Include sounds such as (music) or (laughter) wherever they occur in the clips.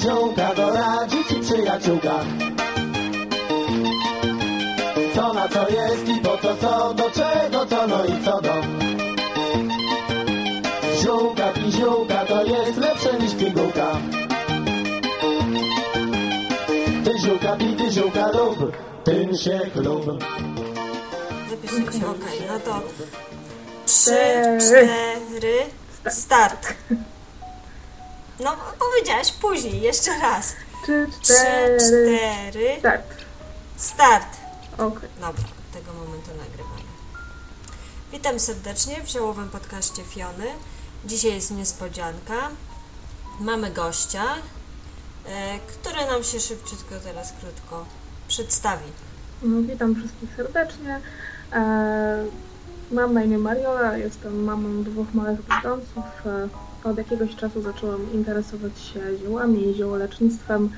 ziółka doradzi ci przyjaciółka. Co na co jest i po co co, do czego co, no i co do. Ziółka ziółka to jest lepsze niż pigułka. Ty ziółka pi, ty ziółka lub, tym się chlub. Zapisuje się, okej, no to trzy, cztery, start. No, powiedziałaś później, jeszcze raz. Trzy, Trzy, cztery, cztery, start. start. Okej. Dobra, tego momentu nagrywamy. Witam serdecznie w ziołowym podcaście Fiony. Dzisiaj jest niespodzianka. Mamy gościa, e, który nam się szybciutko teraz krótko przedstawi. No, witam wszystkich serdecznie. E, mam na imię Mariola, jestem mamą dwóch małych brzdąców. E, od jakiegoś czasu zaczęłam interesować się ziołami i ziołolecznictwem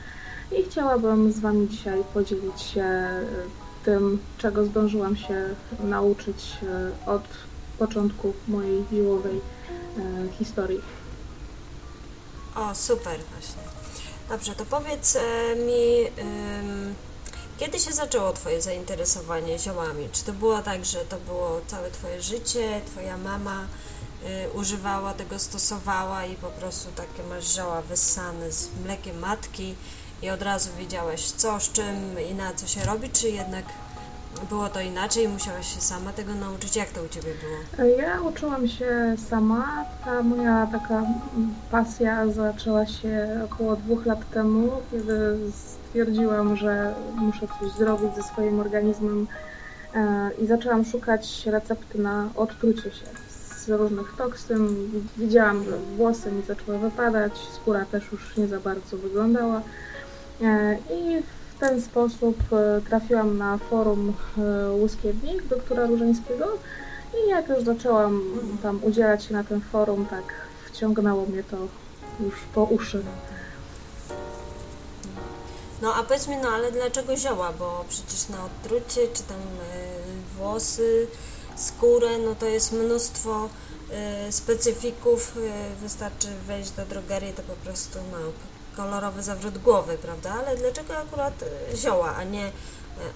i chciałabym z Wami dzisiaj podzielić się e, tym, czego zdążyłam się nauczyć e, od początku mojej ziołowej historii. O, super właśnie. Dobrze, to powiedz mi, kiedy się zaczęło Twoje zainteresowanie ziołami? Czy to było tak, że to było całe Twoje życie, Twoja mama y, używała tego, stosowała i po prostu takie masz zioła wyssane z mlekiem matki i od razu wiedziałaś co, z czym i na co się robi, czy jednak było to inaczej i musiałaś się sama tego nauczyć? Jak to u Ciebie było? Ja uczyłam się sama. Ta moja taka pasja zaczęła się około dwóch lat temu, kiedy stwierdziłam, że muszę coś zrobić ze swoim organizmem e, i zaczęłam szukać recepty na odtrucie się z różnych toksyn. Widziałam, że włosy mi zaczęły wypadać, skóra też już nie za bardzo wyglądała. E, I w ten sposób e, trafiłam na forum Łuskiewnik doktora Różańskiego i jak już zaczęłam tam udzielać się na tym forum, tak wciągnęło mnie to już po uszy. No a powiedz mi, no ale dlaczego zioła? Bo przecież na odtrucie, czy tam y, włosy, skórę, no to jest mnóstwo y, specyfików. Y, wystarczy wejść do drogerii, to po prostu no, kolorowy zawrót głowy, prawda? Ale dlaczego akurat zioła, a nie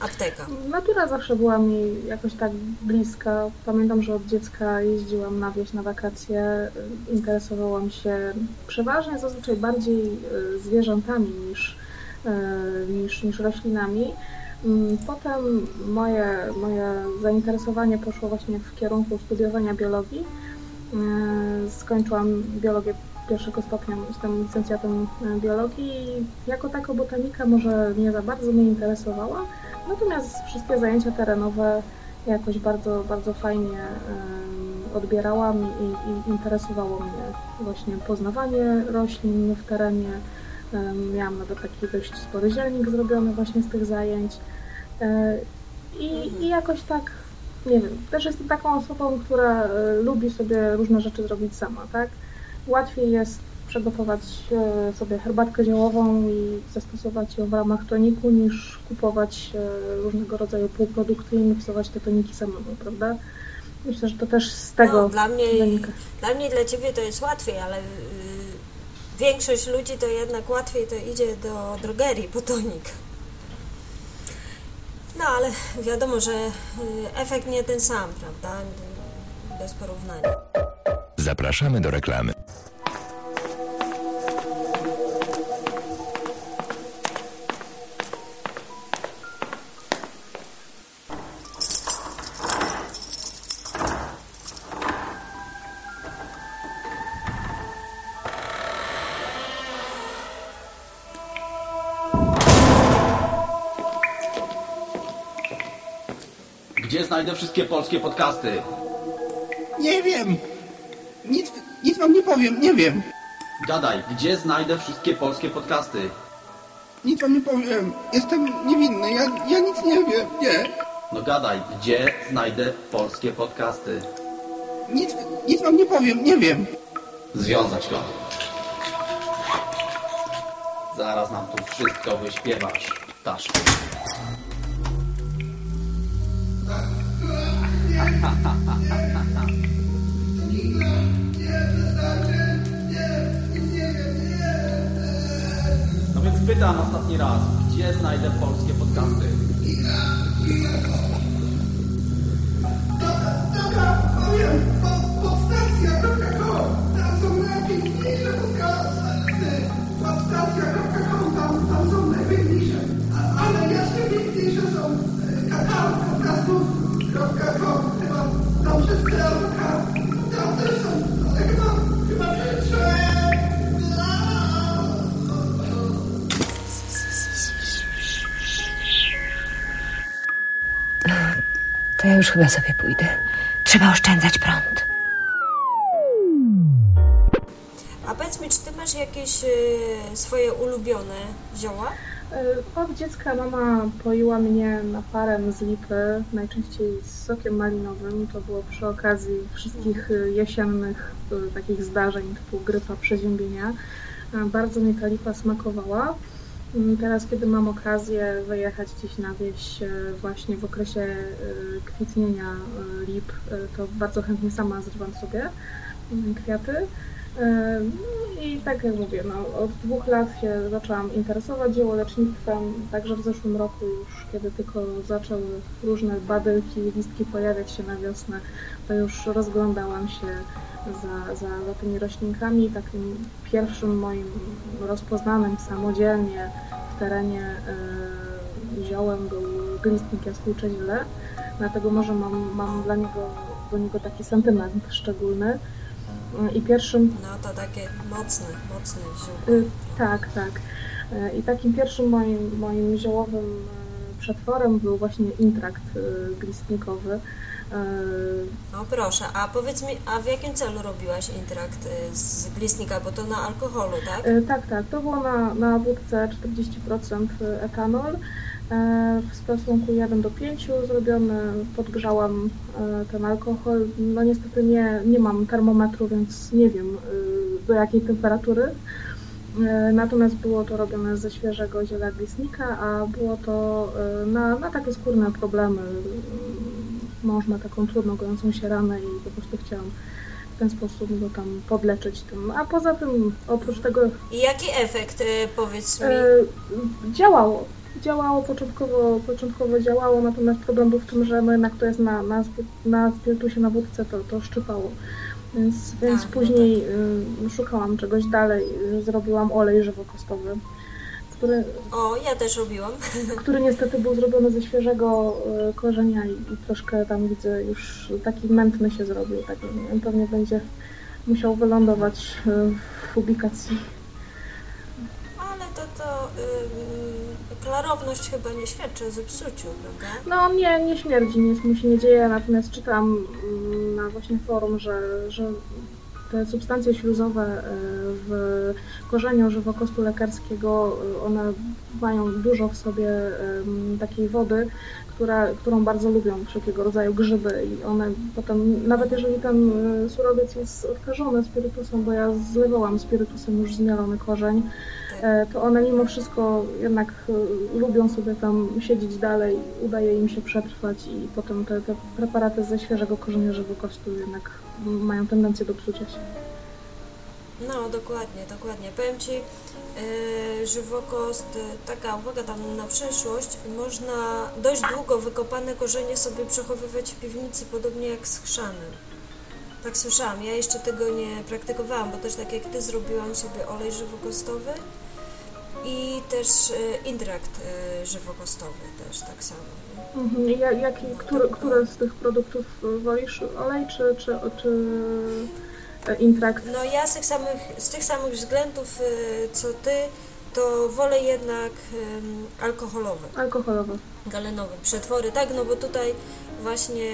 apteka? Natura zawsze była mi jakoś tak bliska. Pamiętam, że od dziecka jeździłam na wieś na wakacje. Interesowałam się przeważnie zazwyczaj bardziej zwierzętami niż, niż, niż roślinami. Mm, Potem moje, moje zainteresowanie poszło właśnie w kierunku studiowania biologii. Y, Skończyłam biologię pierwszego stopnia, jestem licencjatem y, biologii i jako taka botanika może nie za bardzo mnie interesowała, natomiast wszystkie zajęcia terenowe jakoś bardzo, bardzo fajnie odbierałam i, i interesowało mnie właśnie poznawanie roślin w terenie. Miałam nawet taki dość spory zielnik zrobiony właśnie z tych zajęć. Y, I, i jakoś tak, nie wiem, też jestem taką osobą, która y, lubi sobie różne rzeczy zrobić sama, tak? Łatwiej jest przygotować e, sobie herbatkę ziołową i zastosować ją w ramach toniku, niż kupować e, różnego rodzaju półprodukty i miksować te toniki samemu, prawda? Myślę, że to też z tego No, dla mnie, wynika. dla mnie, dla Ciebie to jest łatwiej, ale y, większość ludzi to jednak łatwiej to idzie do drogerii po tonik. No ale wiadomo, że y, efekt nie ten sam, prawda? Bez porównania. Zapraszamy do reklamy. Znajdę wszystkie polskie podcasty? Nie wiem. Nic, nic wam nie powiem, nie wiem. Gadaj, gdzie znajdę wszystkie polskie podcasty? Nic wam nie powiem. Jestem niewinny, ja, ja nic nie wiem, nie. No gadaj, gdzie znajdę polskie podcasty? Nic, nic wam nie powiem, nie wiem. Związać go. Zaraz nam tu wszystko wyśpiewasz, ptaszku. Pytam ostatni raz, gdzie znajdę polskie podcasty? Już chyba sobie pójdę. Trzeba oszczędzać prąd. A powiedz mi, czy ty masz jakieś y, swoje ulubione zioła? Y, Od dziecka mama poiła mnie naparem z lipy, najczęściej z sokiem malinowym. To było przy okazji wszystkich y, jesiennych y, takich zdarzeń typu grypa, przeziębienia. Y, Bardzo mi ta lipa smakowała. Mm, Teraz, kiedy mam okazję wyjechać gdzieś na wieś y, właśnie w okresie y, kwitnienia y, lip, to bardzo chętnie sama zrywam sobie y, kwiaty. I tak jak mówię, no, od dwóch lat się zaczęłam interesować ziołolecznictwem, także w zeszłym roku już, kiedy tylko zaczęły różne badylki, listki pojawiać się na wiosnę, to już rozglądałam się za, za, za tymi roślinkami. Takim pierwszym moim rozpoznanym samodzielnie w terenie y, ziołem był glistnik jaskółcze ziele, dlatego może mam, mam dla niego, do niego taki sentyment szczególny. I pierwszym, No to takie mocne, mocne ziółko. y, tak, tak. Y, I takim pierwszym moim, moim ziołowym y, przetworem był właśnie intrakt glistnikowy. No proszę, a powiedz mi, a w jakim celu robiłaś intrakt z glistnika, bo to na alkoholu, tak? Tak, tak. To było na, na wódce 40% etanol w stosunku 1 do 5 zrobiony. Podgrzałam e, ten alkohol. No niestety nie, nie mam termometru, więc nie wiem y, do jakiej temperatury. E, Natomiast było to robione ze świeżego ziela glistnika, a było to e, na, na takie skórne problemy. Mąż ma taką trudno gojącą się ranę i po prostu chciałam w ten sposób go tam podleczyć tym. A poza tym, oprócz tego I jaki efekt, y, powiedz mi? e, działało. Działało początkowo, początkowo działało, natomiast problem był w tym, że no jednak to jest na, na, na spirytusie, na wódce, to, to szczypało. Więc, więc Tak, no później y, szukałam czegoś dalej, y, zrobiłam olej żywokostowy, który, O, ja też robiłam. (laughs) który niestety był zrobiony ze świeżego y, korzenia i, i troszkę tam widzę już taki mętny się zrobił. Tak, pewnie będzie musiał wylądować w ubikacji. Ale to, to y, klarowność chyba nie świadczy o zepsuciu, prawda? No nie, nie śmierdzi, nic mu się nie dzieje, natomiast czytam mm, na właśnie forum, że, że te substancje śluzowe y, w korzeniu żywokostu lekarskiego, y, one mają dużo w sobie takiej wody, która, którą bardzo lubią wszelkiego rodzaju grzyby i one potem, nawet jeżeli ten y, surowiec jest odkażony spirytusem, bo ja zlewałam spirytusem już zmielony korzeń, e, to one mimo wszystko jednak y, lubią sobie tam siedzieć dalej, udaje im się przetrwać i potem te, te preparaty ze świeżego korzenia żywokostu jednak mają tendencję do psucia się. No, dokładnie, dokładnie. Powiem Ci, yy, żywokost, yy, taka uwaga tam na przyszłość, można dość długo wykopane korzenie sobie przechowywać w piwnicy, podobnie jak z chrzanem. Tak słyszałam. Ja jeszcze tego nie praktykowałam, bo też tak jak Ty zrobiłam sobie olej żywokostowy i też yy, intrakt yy, żywokostowy też tak samo. Mhm. Ja, jaki, który, które z tych produktów wolisz? Olej czy, czy, czy e, intrakt? No ja z tych samych, z tych samych względów yy, co Ty, to wolę jednak ym, alkoholowe. Alkoholowy. galenowe przetwory, tak, no bo tutaj właśnie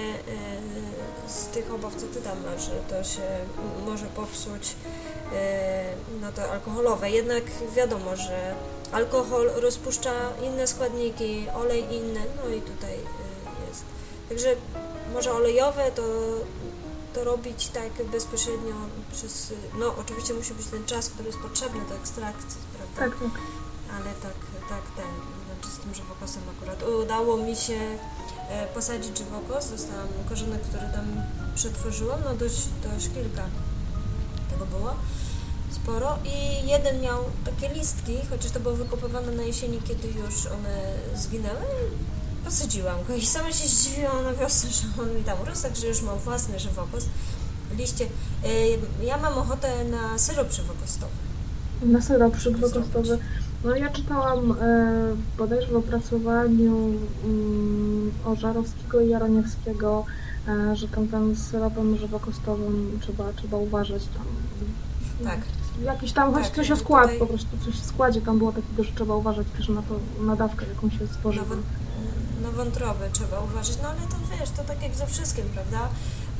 z tych obaw, co ty tam masz, że to się może popsuć, e, no to alkoholowe. Jednak wiadomo, że alkohol rozpuszcza inne składniki, olej inne, no i tutaj e, jest. Także może olejowe to, to robić tak bezpośrednio przez, no oczywiście musi być ten czas, który jest potrzebny do ekstrakcji, prawda? Tak, tak. ale tak, tak ten, znaczy z tym żywokosem akurat udało mi się e, posadzić żywokos, dostałam korzonek, który tam przetworzyłam, no dość, dość kilka tego było sporo i jeden miał takie listki, chociaż to było wykopywane na jesieni, kiedy już one zginęły. Posadziłam go i sama się zdziwiłam na wiosnę, że on mi tam urósł, także już mam własny żywopłot. Liście. Y, Ja mam ochotę na syrop żywopłotowy. Na syrop przydwokostowy. No ja czytałam e, bodajże w opracowaniu mm, Ożarowskiego i Jaroniewskiego, e, że tam ten z syropem żywokostowym trzeba, trzeba uważać tam. Tak. Jakiś tam, choć Tak, coś o skład, tutaj- po prostu coś w składzie tam było takiego, że trzeba uważać też na to, na dawkę, jaką się spożywa. na wątrobę trzeba uważać, no ale to wiesz, to tak jak ze wszystkim, prawda?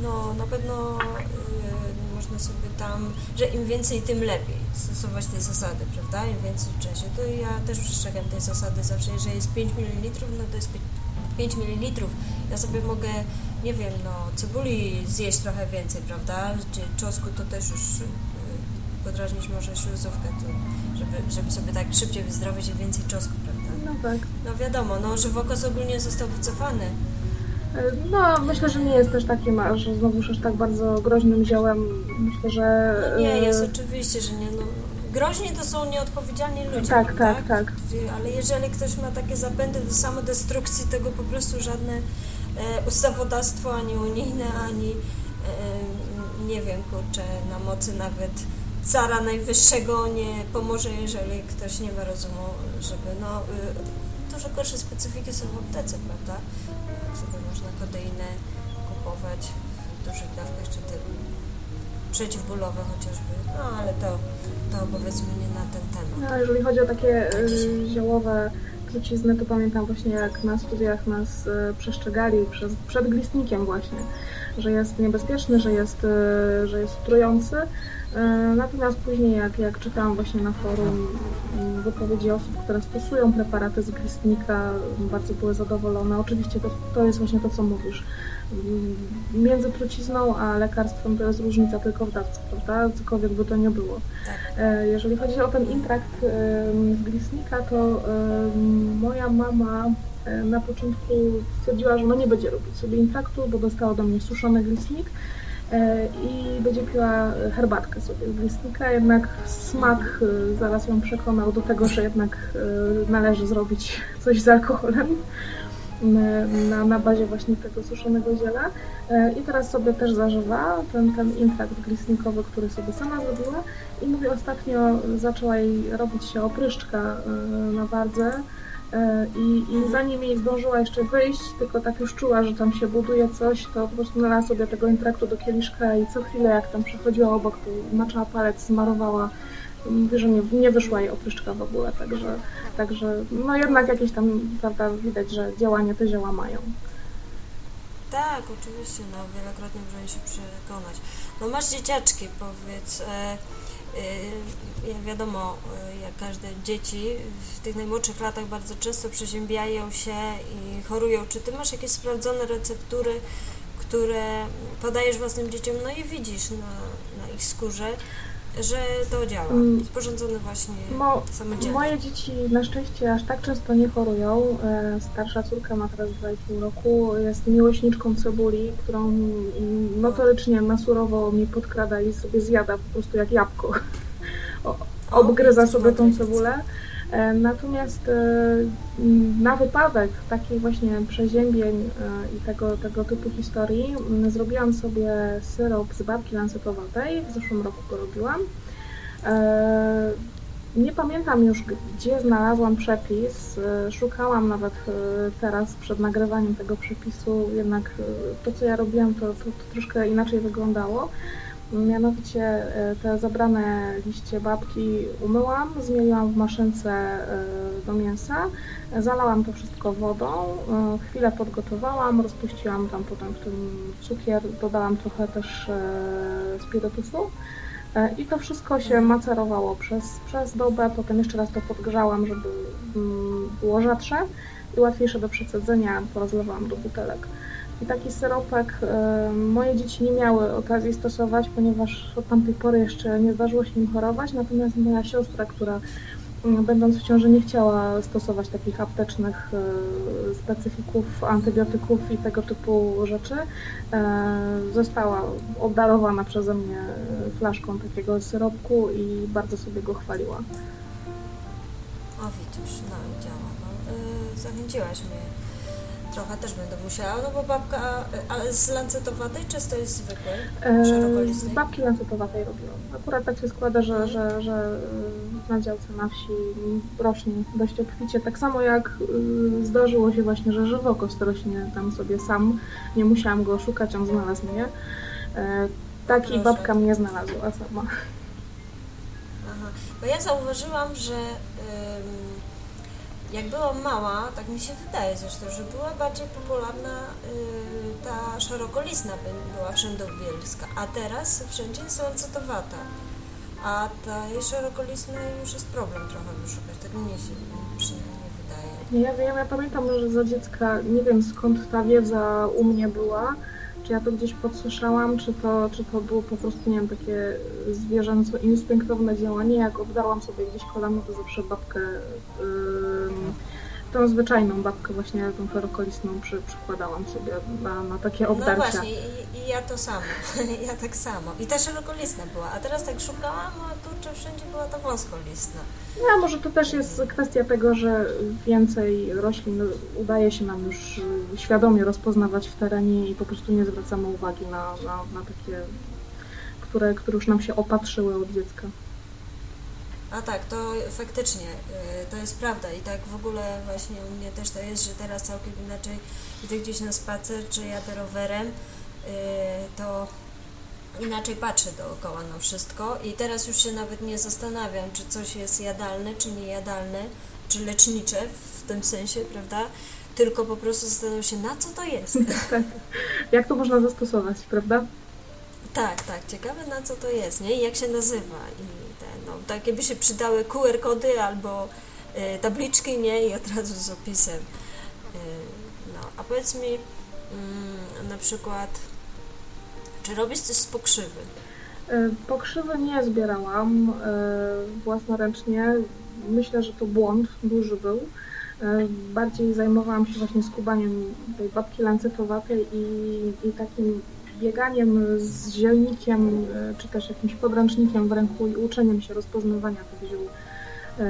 No na pewno y, można sobie tam, że im więcej, tym lepiej stosować te zasady, prawda? Im więcej w czasie. To ja też przestrzegam tej zasady zawsze, jeżeli jest 5 ml, no to jest 5 ml. Ja sobie mogę, nie wiem, no cebuli zjeść trochę więcej, prawda? Czy czosnku to też już podrażnić może śluzówkę, to, żeby, żeby sobie tak szybciej wyzdrowieć i więcej czosnku, prawda? No tak. No wiadomo, no żywokos ogólnie został wycofany. No, myślę, że nie jest też takim, a że znowuż aż tak bardzo groźnym ziołem. Myślę, że... No nie, e, jest oczywiście, że nie. No, groźni to są nieodpowiedzialni ludzie, Tak, prawda? tak, tak. Ale jeżeli ktoś ma takie zapędy do samodestrukcji, tego po prostu żadne e, ustawodawstwo, ani unijne, ani e, nie wiem, kurczę, na mocy nawet cara najwyższego nie pomoże, jeżeli ktoś nie ma rozumu, żeby no... Y, dużo gorsze specyfiki są w aptece, prawda? Jak sobie można kodeinę kupować w dużych dawkach, czy te przeciwbólowe chociażby, no ale to, to powiedzmy nie na ten temat. No, jeżeli chodzi o takie y, ziołowe trucizny, to pamiętam właśnie jak na studiach nas y, przestrzegali przez, przed glistnikiem właśnie, że jest niebezpieczny, że jest, y, że jest trujący. Y, Natomiast później jak, jak czytałam właśnie na forum y, wypowiedzi osób, które stosują preparaty z glistnika, bardzo były zadowolone. Oczywiście to, to jest właśnie to, co mówisz. Y, Między trucizną a lekarstwem to jest różnica tylko w dawce, prawda? Cokolwiek by to nie było. Tak. E, Jeżeli chodzi o ten intrakt z Glisnika, to moja mama e, na początku stwierdziła, że no nie będzie robić sobie intraktu, bo dostała ode mnie suszony glisnik e, i będzie piła herbatkę sobie z glisnika, jednak smak e, zaraz ją przekonał do tego, że jednak e, należy zrobić coś z alkoholem na- na, bazie właśnie tego suszonego ziela. E, I teraz sobie też zażywa ten, ten intrakt glisnikowy, który sobie sama zrobiła. I mówi, ostatnio zaczęła jej robić się opryszczka e, na wardze e, i, i zanim jej zdążyła jeszcze wyjść, tylko tak już czuła, że tam się buduje coś, to po prostu nalała sobie tego intraktu do kieliszka i co chwilę jak tam przechodziła obok, to maczała palec, smarowała. Mówi, że nie, nie wyszła jej opryszczka w ogóle, także, także no jednak jakieś tam, prawda, widać, że działanie te zioła mają. Tak, oczywiście, no wielokrotnie możemy się przekonać. No masz dzieciaczki, powiedz, e, e, wiadomo, e, jak każde dzieci w tych najmłodszych latach bardzo często przeziębiają się i chorują. Czy ty masz jakieś sprawdzone receptury, które podajesz własnym dzieciom, no i widzisz na, na ich skórze, że to działa. Mm. Sporządzone właśnie Mo, samodzielnie. moje dzieci na szczęście aż tak często nie chorują. E, Starsza córka ma teraz 2,5 roku, jest miłośniczką cebuli, którą notorycznie na surowo mi podkrada i sobie zjada po prostu jak jabłko. (laughs) O- Obgryza sobie tą cebulę. E, Natomiast e, na wypadek takich właśnie przeziębień e, i tego, tego typu historii m, zrobiłam sobie syrop z babki lancetowatej. W zeszłym roku go robiłam. Nie pamiętam już, gdzie znalazłam przepis. Szukałam nawet teraz przed nagrywaniem tego przepisu, jednak to, co ja robiłam, to, to, to troszkę inaczej wyglądało. Mianowicie e, te zabrane liście babki umyłam, zmieliłam w maszynce e, do mięsa, zalałam to wszystko wodą, e, chwilę podgotowałam, rozpuściłam tam potem w tym cukier, dodałam trochę też spirytusu. I to wszystko się macerowało przez, przez dobę, potem jeszcze raz to podgrzałam, żeby mm, było rzadsze i łatwiejsze do przecedzenia, porozlewałam do butelek. I taki syropek e, moje dzieci nie miały okazji stosować, ponieważ od tamtej pory jeszcze nie zdarzyło się im chorować, natomiast moja siostra, która mm, będąc w ciąży nie chciała stosować takich aptecznych e, specyfików, antybiotyków i tego typu rzeczy, e, została obdarowana przeze mnie flaszką takiego syropku i bardzo sobie go chwaliła. O widzisz, no działa. No, zachęciłaś mnie. Trochę też będę musiała, no bo babka, ale z lancetowatej czy to jest zwykłej? E, Z babki lancetowatej robiłam. Akurat tak się składa, że, że, że y, na działce na wsi rośnie dość obficie. Tak samo jak y, zdarzyło się właśnie, że żywokost rośnie tam sobie sam. Nie musiałam go szukać, on znalazł mnie. E, Tak i Proszę. babka mnie znalazła sama. Aha, bo ja zauważyłam, że ym, jak byłam mała, tak mi się wydaje zresztą, że była bardziej popularna y, ta szerokolistna by- była wszędobylska, a teraz wszędzie jest lancetowata. A tej szerokolistnej już jest problem trochę wyszukać, tak mnie się przynajmniej wydaje. Ja wiem, ja pamiętam, że za dziecka nie wiem skąd ta wiedza u mnie była, czy ja to gdzieś podsłyszałam, czy to, czy to było po prostu, nie wiem, takie zwierzęco instynktowne działanie, jak obdarłam sobie gdzieś kolano, to zawsze babkę, ym, tą zwyczajną babkę właśnie, tą ferokolistną przy, przykładałam sobie na, na takie No obdarcia. właśnie, i, i ja to samo, (laughs) ja tak samo. I ta szerokolistna była, a teraz tak szukałam, a kurczę, wszędzie była ta wąskolistna. No, a może to też jest kwestia tego, że więcej roślin udaje się nam już świadomie rozpoznawać w terenie i po prostu nie zwracamy uwagi na, na, na takie, które, które już nam się opatrzyły od dziecka. A tak, to faktycznie, y, to jest prawda i tak w ogóle właśnie u mnie też to jest, że teraz całkiem inaczej idę gdzieś na spacer, czy jadę rowerem, y, to inaczej patrzę dookoła na wszystko i teraz już się nawet nie zastanawiam, czy coś jest jadalne, czy niejadalne, czy lecznicze w tym sensie, prawda? Tylko po prostu zastanawiam się, na co to jest. (laughs) Jak to można zastosować, prawda? Tak, tak, ciekawe na co to jest, nie? I jak się nazywa. I te, no, by się przydały QR-kody albo y, tabliczki, nie? I od razu z opisem. Y, no, a powiedz mi mm, na przykład, czy robisz coś z pokrzywy? Y, Pokrzywy nie zbierałam własnoręcznie. Myślę, że to błąd duży był. Bardziej zajmowałam się właśnie skubaniem tej babki lancetowatej i, i takim bieganiem z zielnikiem, y, czy też jakimś podręcznikiem w ręku i uczeniem się rozpoznawania tych ziół. Y,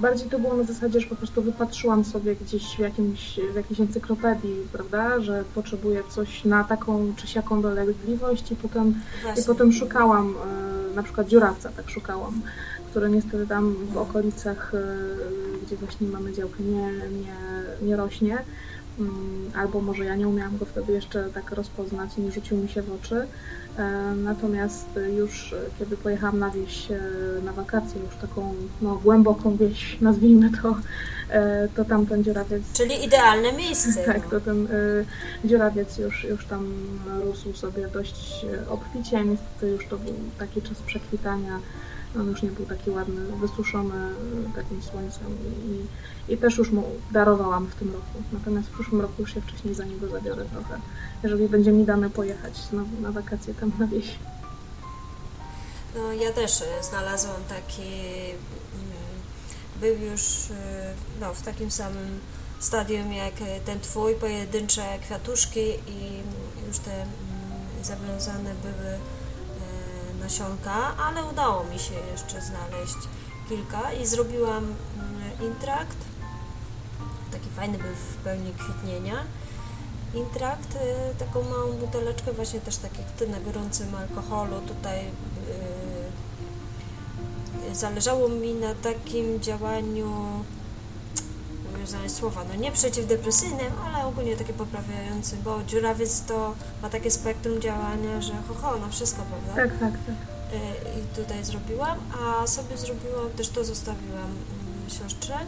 Bardziej to było na zasadzie, że po prostu wypatrzyłam sobie gdzieś w, jakimś, w jakiejś encyklopedii, prawda, że potrzebuję coś na taką czy siaką dolegliwość i potem Właśnie. i potem szukałam, e, na przykład dziurawca, tak szukałam, który niestety tam w okolicach, e, gdzie właśnie mamy działkę, nie, nie, nie rośnie. Mm, Albo może ja nie umiałam go wtedy jeszcze tak rozpoznać i nie rzucił mi się w oczy. E, Natomiast już e, kiedy pojechałam na wieś e, na wakacje, już taką no, głęboką wieś, nazwijmy to, to tam ten dziurawiec Czyli idealne miejsce. (laughs) tak, no. to ten dziurawiec już, już tam rósł sobie dość obficie. Niestety już to był taki czas przekwitania. On już nie był taki ładny, wysuszony y, takim słońcem i, i też już mu darowałam w tym roku. Natomiast w przyszłym roku już się wcześniej za niego zabiorę trochę, jeżeli będzie mi dane pojechać znowu na wakacje tam na wieś. No, ja też e, znalazłam taki, mm, był już e, no, w takim samym stadium jak e, ten twój, pojedyncze kwiatuszki i już te mm, zawiązane były e, nasionka, ale udało mi się jeszcze znaleźć kilka i zrobiłam mm, intrakt. Taki fajny był w pełni kwitnienia. Intrakt, e, taką małą buteleczkę, właśnie też tak jak ty na gorącym alkoholu. Tutaj e, zależało mi na takim działaniu, znaleźć słowa, no nie przeciwdepresyjnym, ale ogólnie takie poprawiającym, bo dziurawiec to ma takie spektrum działania, że ho, ho na wszystko, prawda? Tak, tak, tak. Y, i tutaj zrobiłam, a sobie zrobiłam, też to zostawiłam mm, siostrze,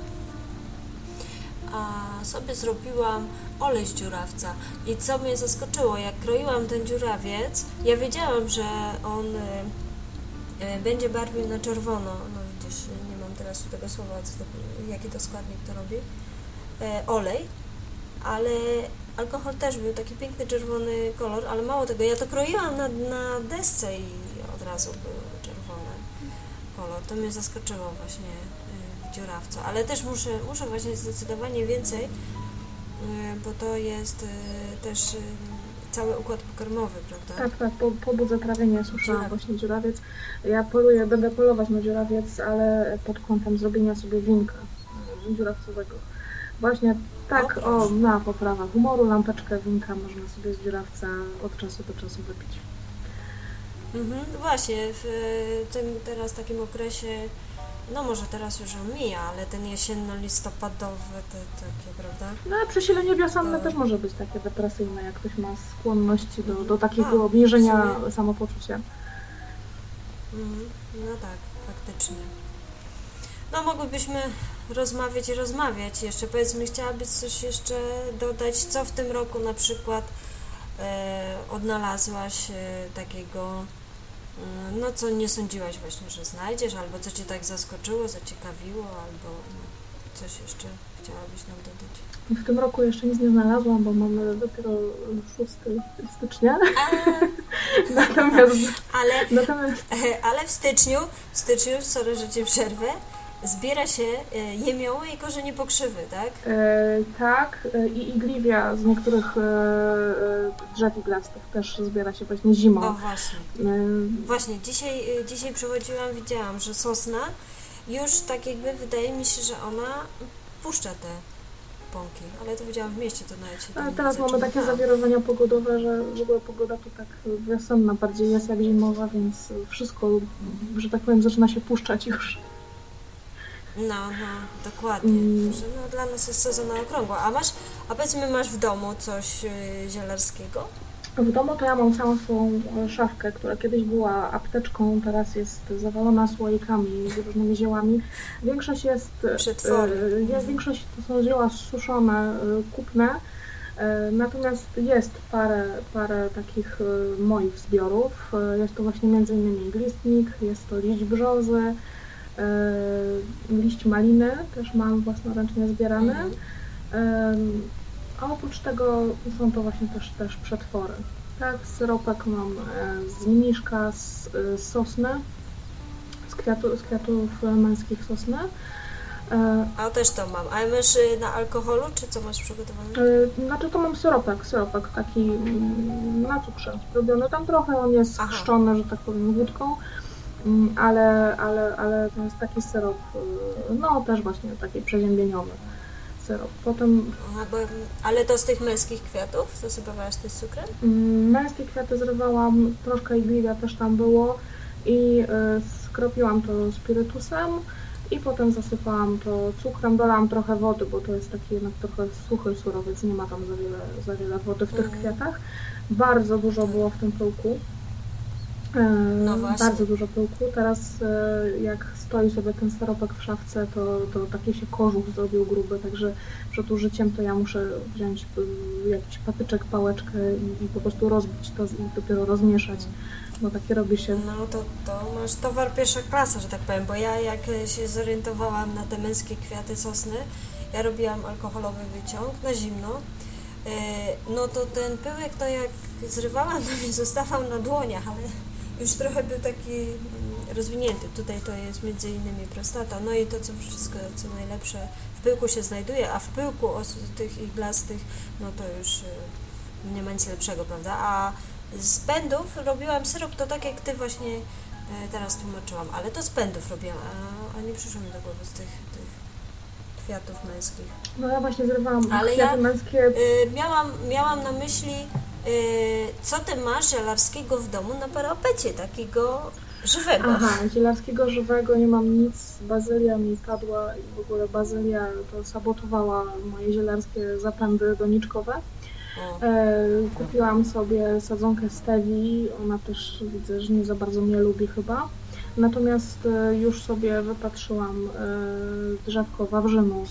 a sobie zrobiłam olej z dziurawca. I co mnie zaskoczyło, jak kroiłam ten dziurawiec, ja wiedziałam, że on y, y, będzie barwił na czerwono, no widzisz, nie mam teraz tego słowa, co to, jaki to składnik to robi, olej, ale alkohol też był taki piękny czerwony kolor, ale mało tego, ja to kroiłam na, na desce i od razu był czerwony kolor. To mnie zaskoczyło właśnie y, w dziurawcu, ale też muszę, muszę właśnie zdecydowanie więcej, y, bo to jest też cały układ pokarmowy, prawda? Tak, tak, po, po budze trawienia Dziuraw. właśnie dziurawiec. Ja poluję, będę polować na dziurawiec, ale pod kątem zrobienia sobie winka dziurawcowego. Właśnie tak, O, na poprawa humoru, lampeczkę winka można sobie z dziurawca od czasu do czasu wypić. Mhm, właśnie, w tym teraz takim okresie, no może teraz już on mija, ale ten jesienno-listopadowy, te takie, prawda? No a przesilenie wiosenne To- też może być takie depresyjne, jak ktoś ma skłonności do, do A, takiego w obniżenia samopoczucia. Mhm, no tak, faktycznie. No mogłybyśmy rozmawiać i rozmawiać jeszcze. Powiedz mi, chciałabyś coś jeszcze dodać, co w tym roku na przykład e, odnalazłaś e, takiego, mm, no co nie sądziłaś właśnie, że znajdziesz, albo co Cię tak zaskoczyło, zaciekawiło, albo no, coś jeszcze chciałabyś nam dodać. W tym roku jeszcze nic nie znalazłam, bo mamy dopiero 6 stycznia. (laughs) natomiast, Ale natomiast (laughs) Ale w styczniu, w styczniu, sorry, że Cię przerwę, zbiera się e, jemioły i korzenie pokrzywy, tak? E, tak, e, i igliwia z niektórych e, e, drzew iglastych też zbiera się właśnie zimą. O, właśnie. E, Właśnie, dzisiaj, dzisiaj przechodziłam, widziałam, że sosna już tak jakby wydaje mi się, że ona puszcza te pąki, ale to widziałam w mieście, to nawet się ale teraz mamy takie zawirowania pogodowe, że w ogóle pogoda tu tak wiosenna bardziej jest jak zimowa, więc wszystko, że tak powiem, zaczyna się puszczać już. No, no, dokładnie. Mm. Że no, dla nas jest sezon na okrągło. A masz, a powiedzmy, masz w domu coś y, zielarskiego? W domu to ja mam całą swoją e, szafkę, która kiedyś była apteczką, teraz jest zawalona słoikami z różnymi ziołami. Większość jest, e, Przetwory. e, jest większość to są zioła suszone, kupne, natomiast jest parę, parę takich moich zbiorów. Jest to właśnie m.in. glistnik, jest to liść brzozy, liść maliny, też mam własnoręcznie zbierany. Mhm. A oprócz tego są to właśnie też, też przetwory. Tak, syropek mam e, z mniszka, z, e, z sosny, z, kwiatu, z kwiatów męskich sosny. E, A też to mam. A masz y, na alkoholu, czy co masz przygotowane? Znaczy to mam syropek, syropek taki mm, na cukrze robiony. Tam trochę on jest Aha. chrzczony, że tak powiem, wódką, ale, ale, ale to jest taki syrop, e, no też właśnie taki przeziębieniowy syrop. Potem bo, ale to z tych męskich kwiatów zasypywałaś ty z cukrem? Mm, Męskie kwiaty zrywałam, troszkę igliwia też tam było i y, skropiłam to spirytusem i potem zasypałam to cukrem, dolałam trochę wody, bo to jest taki jednak trochę suchy surowiec, nie ma tam za wiele, za wiele wody w tych Mhm. kwiatach. Bardzo dużo było w tym pyłku. No. Bardzo dużo pyłku. Teraz e, jak stoi sobie ten staropek w szafce, to, to taki się kożuch zrobił gruby, także przed użyciem to ja muszę wziąć jakiś patyczek, pałeczkę i, i po prostu rozbić to i dopiero rozmieszać, bo takie robi się. No to, to masz towar pierwsza klasa, że tak powiem, bo ja jak się zorientowałam na te męskie kwiaty sosny, ja robiłam alkoholowy wyciąg na zimno, e, no to ten pyłek to jak zrywałam, to mi zostawał na dłoniach, ale już trochę był taki mm, rozwinięty. Tutaj to jest między innymi prostata, no i to co wszystko, co najlepsze w pyłku się znajduje, a w pyłku os- tych iglastych, no to już y, nie ma nic lepszego, prawda? A z pędów robiłam syrop, to tak jak Ty właśnie e, teraz tłumaczyłam, ale to z pędów robiłam, a, a nie przyszło mi do głowy z tych, tych kwiatów męskich. No ja właśnie zrywałam Ale kwiaty ja- męskie. Y, miałam, miałam na myśli, y, co Ty masz żelarskiego w domu na parapecie, takiego żywego. Aha, zielarskiego żywego nie mam nic. Bazylia mi padła i w ogóle bazylia to sabotowała moje zielarskie zapędy doniczkowe. E, kupiłam sobie sadzonkę stevii, ona też widzę, że nie za bardzo mnie lubi chyba. Natomiast e, już sobie wypatrzyłam e, drzewko wawrzynu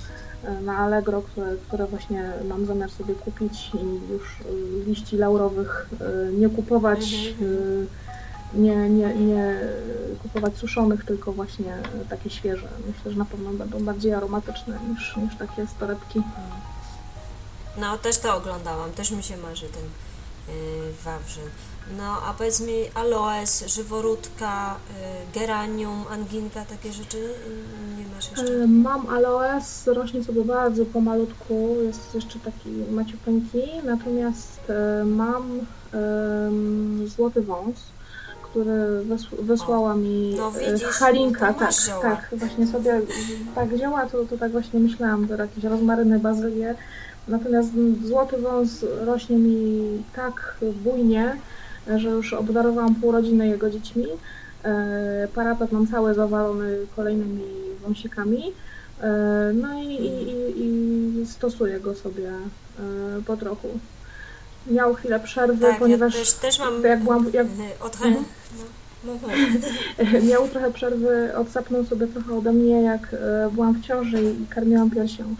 na Allegro, które, które właśnie mam zamiar sobie kupić i już e, liści laurowych e, nie kupować, e, nie, nie, nie kupować suszonych, tylko właśnie e, takie świeże. Myślę, że na pewno będą bardziej aromatyczne niż, niż takie storebki. No, też to oglądałam, też mi się marzy ten y, wawrzyn. No, a powiedz mi aloes, żyworódka, y, geranium, anginka, takie rzeczy y, nie masz jeszcze? E, Mam aloes, rośnie sobie bardzo pomalutku, jest jeszcze taki maciupeńki, natomiast e, mam em, złoty wąs, który wys- wysłała mi no e, widzisz, Halinka, tak, zioła. tak, właśnie sobie tak wzięła, to, to tak właśnie myślałam, to jakieś rozmaryny, bazylie, natomiast złoty wąs rośnie mi tak bujnie, że już obdarowałam pół rodziny jego dziećmi. E, Parapet mam cały zawalony kolejnymi wąsikami. E, No i, i, i, i stosuję go sobie e, po trochu. Miał chwilę przerwy, tak, ponieważ ja też, też mam jak byłam, jak, od Mhm. mów, mów. (laughs) miał trochę przerwy, odsapnął sobie trochę ode mnie, jak byłam w ciąży i karmiłam piersią,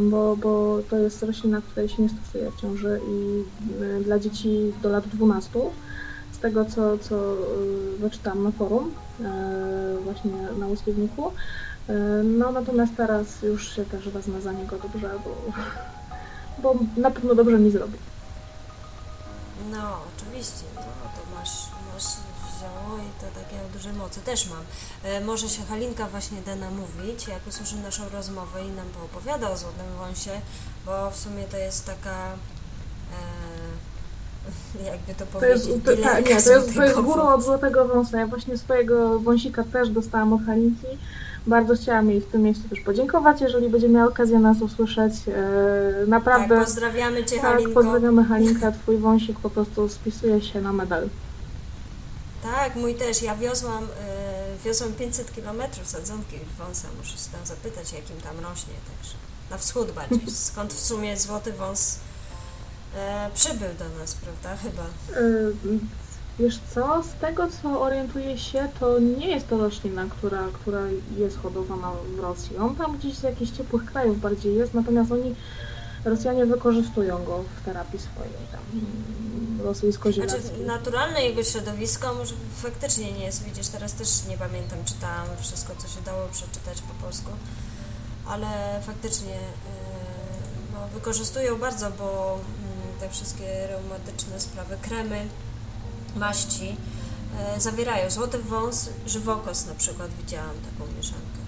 bo, bo to jest roślina, której się nie stosuje w ciąży i e, dla dzieci do lat 12, z tego co, co e, wyczytałam na forum, e, właśnie na Łyskiewniku. E, No natomiast teraz już się też wezmę za niego dobrze, bo, bo na pewno dobrze mi zrobi. No, oczywiście, i to takie o dużej mocy też mam. E, może się Halinka właśnie da namówić, jak usłyszy naszą rozmowę i nam poopowiada o Złotym Wąsie, bo w sumie to jest taka, e, (laughs) jakby to jest, powiedzieć, to, dilerka tak, nie, to jest, to jest górą od Złotego Wąsa. Ja właśnie swojego wąsika też dostałam od Halinki. Bardzo chciałam jej w tym miejscu też podziękować, jeżeli będzie miała okazję nas usłyszeć. E, Tak, naprawdę, pozdrawiamy Cię tak, Halinko. pozdrawiamy Halinkę. Twój wąsik po prostu spisuje się na medal. Tak, mój też. Ja wiozłam, e, wiozłam 500 km sadzonki wąsa. Muszę się tam zapytać, jakim tam rośnie. Także na wschód bardziej. (laughs) Skąd w sumie złoty wąs e, przybył do nas, prawda? Chyba. E, Wiesz co, z tego co orientuję się, to nie jest to roślina, która, która jest hodowana w Rosji. On tam gdzieś z jakichś ciepłych krajów bardziej jest, natomiast oni, Rosjanie wykorzystują go w terapii swojej tam mm, Znaczy, naturalne jego środowisko może faktycznie nie jest. Widzisz, teraz też nie pamiętam, czytałam wszystko, co się dało przeczytać po polsku, ale faktycznie e, no, wykorzystują bardzo, bo mm, te wszystkie reumatyczne sprawy, kremy, maści e, zawierają złoty wąs, żywokos na przykład widziałam taką mieszankę,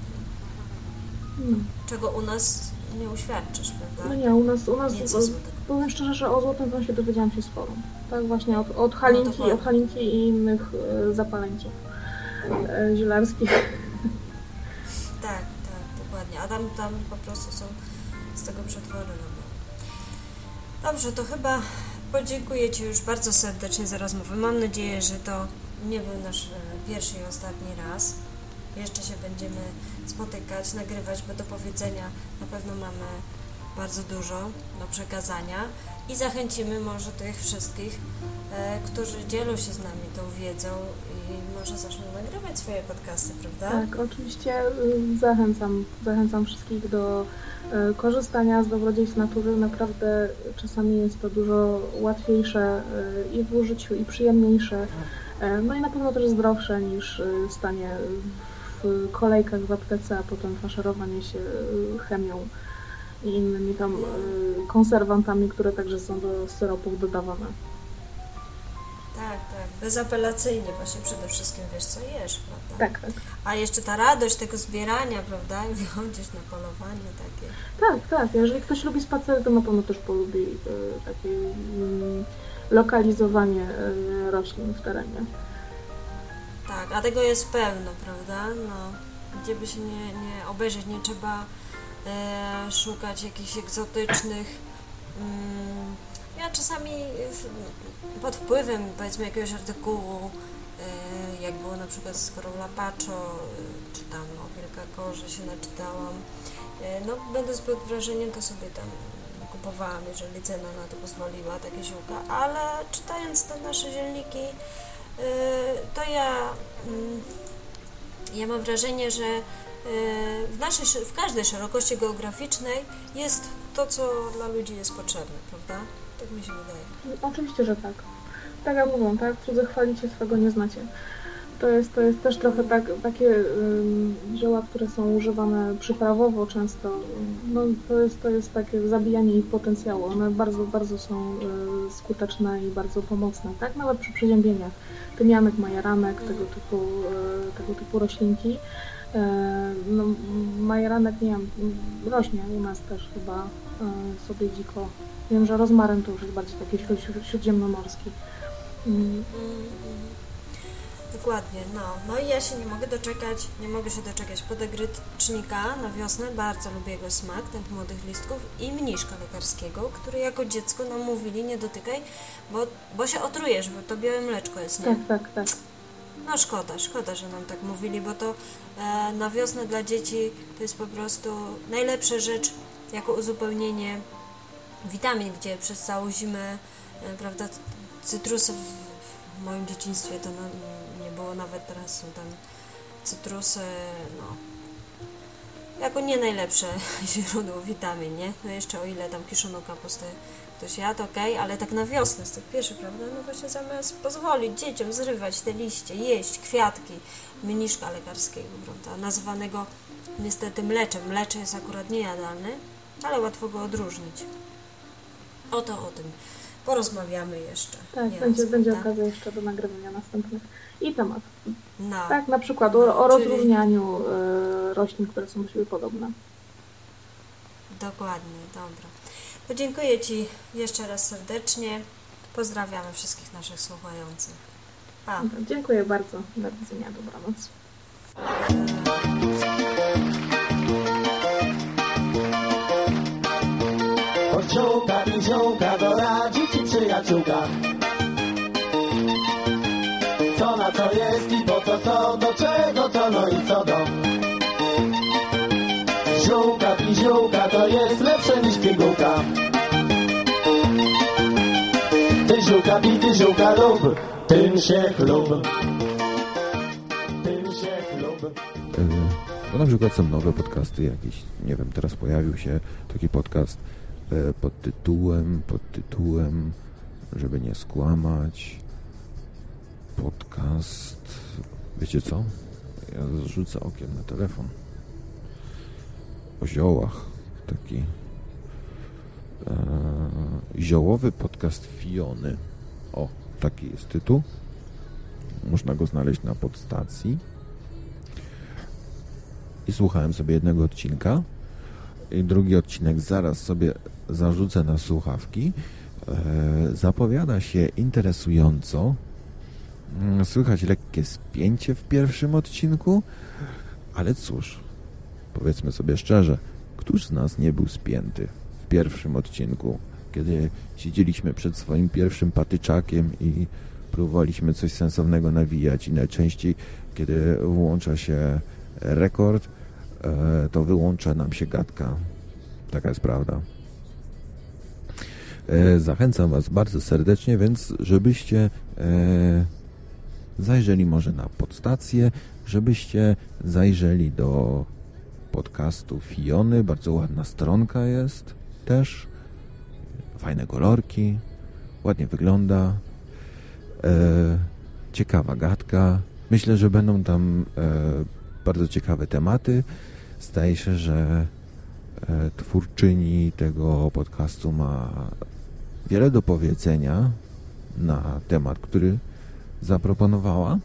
No. czego u nas nie uświadczysz, No prawda? nie, u nas, u nas Nic złotego. Powiem szczerze, że o Złotym Wąsie dowiedziałam się sporo. Tak właśnie od, od Halinki, dokładnie. od Halinki i innych e, zapaleńców e, zielarskich. Tak, tak, dokładnie. A tam, tam po prostu są z tego przetwory robione. Dobrze, to chyba podziękuję Ci już bardzo serdecznie za rozmowę. Mam nadzieję, że to nie był nasz e, pierwszy i ostatni raz. Jeszcze się będziemy spotykać, nagrywać, bo do powiedzenia na pewno mamy bardzo dużo do przekazania i zachęcimy może tych wszystkich, e, którzy dzielą się z nami tą wiedzą i może zaczną nagrywać swoje podcasty, prawda? Tak, oczywiście y, zachęcam, zachęcam wszystkich do y, korzystania z dobrodziejstw natury. Naprawdę czasami jest to dużo łatwiejsze y, i w użyciu, i przyjemniejsze. No i na pewno też zdrowsze niż stanie w kolejkach w aptece, a potem faszerowanie się chemią i innymi tam y, konserwantami, które także są do syropów dodawane. Tak, tak. Bezapelacyjnie właśnie przede wszystkim wiesz, co jesz, prawda? Tak, tak. A jeszcze ta radość tego zbierania, prawda? (laughs) I wychodzisz na polowanie takie. Tak, tak. Jeżeli ktoś lubi spacery, to na pewno też polubi y, takie mm, lokalizowanie y, roślin w terenie. Tak, a tego jest pełno, prawda? No, gdzie by się nie, nie obejrzeć, nie trzeba e, szukać jakichś egzotycznych. Mm, ja czasami pod wpływem, powiedzmy, jakiegoś artykułu, e, jak było na przykład z Corolla Pacho, e, czy tam o Wielkakorze się naczytałam, e, no będąc pod wrażeniem, to sobie tam kupowałam, jeżeli cena na to pozwoliła, takie ziółka, ale czytając te nasze zielniki, to ja, mm, ja mam wrażenie, że w, naszej, w każdej szerokości geograficznej jest to, co dla ludzi jest potrzebne, prawda? Tak mi się wydaje. Oczywiście, że tak. Tak jak mówią, tak? Cudze chwalicie, swego nie znacie. To jest, to jest też trochę tak, takie zioła, które są używane przyprawowo często. No, to, jest, to jest takie zabijanie ich potencjału. One bardzo, bardzo są y, skuteczne i bardzo pomocne, tak? Nawet przy przeziębieniach. Tymianek, majeranek, tego typu, y, tego typu roślinki. Y, no, majeranek, nie wiem, rośnie u nas też chyba y, sobie dziko. Wiem, że rozmaryn to już jest bardziej taki śród, śród, śródziemnomorski. Mm, Dokładnie, no. No i ja się nie mogę doczekać, nie mogę się doczekać podegrycznika na wiosnę, bardzo lubię jego smak, tych młodych listków i mniszka lekarskiego, który jako dziecko nam mówili nie dotykaj, bo, bo się otrujesz, bo to białe mleczko jest, nie? Tak, tak, tak. No szkoda, szkoda, że nam tak mówili, bo to e, na wiosnę dla dzieci to jest po prostu najlepsza rzecz jako uzupełnienie witamin, gdzie przez całą zimę, e, prawda, cytrusy w, w moim dzieciństwie to no, nie było, nawet teraz są tam cytrusy, no, jako nie najlepsze (laughs) źródło witamin, nie? No jeszcze o ile tam kiszoną kapustę ktoś jadł, okej, ale tak na wiosnę z tych pierwszych, prawda? No właśnie zamiast pozwolić dzieciom zrywać te liście, jeść kwiatki mniszka lekarskiego, prawda? Nazywanego niestety mleczem. Mlecze jest akurat niejadalne, ale łatwo go odróżnić. Oto o tym porozmawiamy jeszcze. Tak, nie będzie, raz, będzie okazja jeszcze do nagrywania następnych. I temat. No. Tak, na przykład o, o No, czyli- rozróżnianiu y, roślin, które są do siebie podobne. Dokładnie, dobra. To dziękuję Ci jeszcze raz serdecznie. Pozdrawiamy wszystkich naszych słuchających. Pa. Dziękuję bardzo. Do widzenia. Dobranoc. Od ziółka i ziółka doradzi ci przyjaciółka. Co na co jest i po co co, do czego co, no i co do. Ty ziółka lub, tym się chlub. Tym się chlub. Bo na przykład są nowe podcasty jakieś, nie wiem, teraz pojawił się taki podcast e, pod tytułem, pod tytułem, żeby nie skłamać, podcast, wiecie co? Ja rzucę okiem na telefon. O ziołach, taki e, ziołowy podcast Fiony. O, taki jest tytuł. Można go znaleźć na podstacji i słuchałem sobie jednego odcinka i drugi odcinek zaraz sobie zarzucę na słuchawki. E, zapowiada się interesująco. Mm, Słychać lekkie spięcie w pierwszym odcinku, ale cóż, powiedzmy sobie szczerze, któż z nas nie był spięty w pierwszym odcinku, kiedy siedzieliśmy przed swoim pierwszym patyczakiem i próbowaliśmy coś sensownego nawijać i najczęściej, kiedy włącza się rekord, e, to wyłącza nam się gadka. Taka jest prawda. E, Zachęcam Was bardzo serdecznie, więc żebyście e, zajrzeli może na podstację, żebyście zajrzeli do podcastu Fiony. Bardzo ładna stronka jest też. Fajne kolorki. Ładnie wygląda. E, ciekawa gadka. Myślę, że będą tam e, bardzo ciekawe tematy. Zdaje się, że e, twórczyni tego podcastu ma wiele do powiedzenia na temat, który zaproponowała.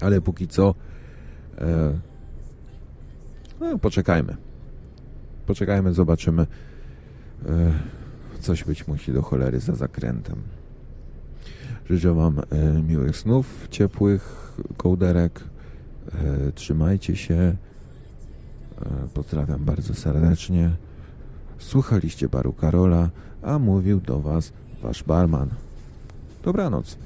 Ale póki co e, no, poczekajmy. Poczekajmy, zobaczymy. Coś być musi do cholery za zakrętem. Życzę Wam e, miłych snów, ciepłych kołderek. E, trzymajcie się. E, pozdrawiam bardzo serdecznie. Słuchaliście baru Karola, a mówił do Was Wasz barman. Dobranoc.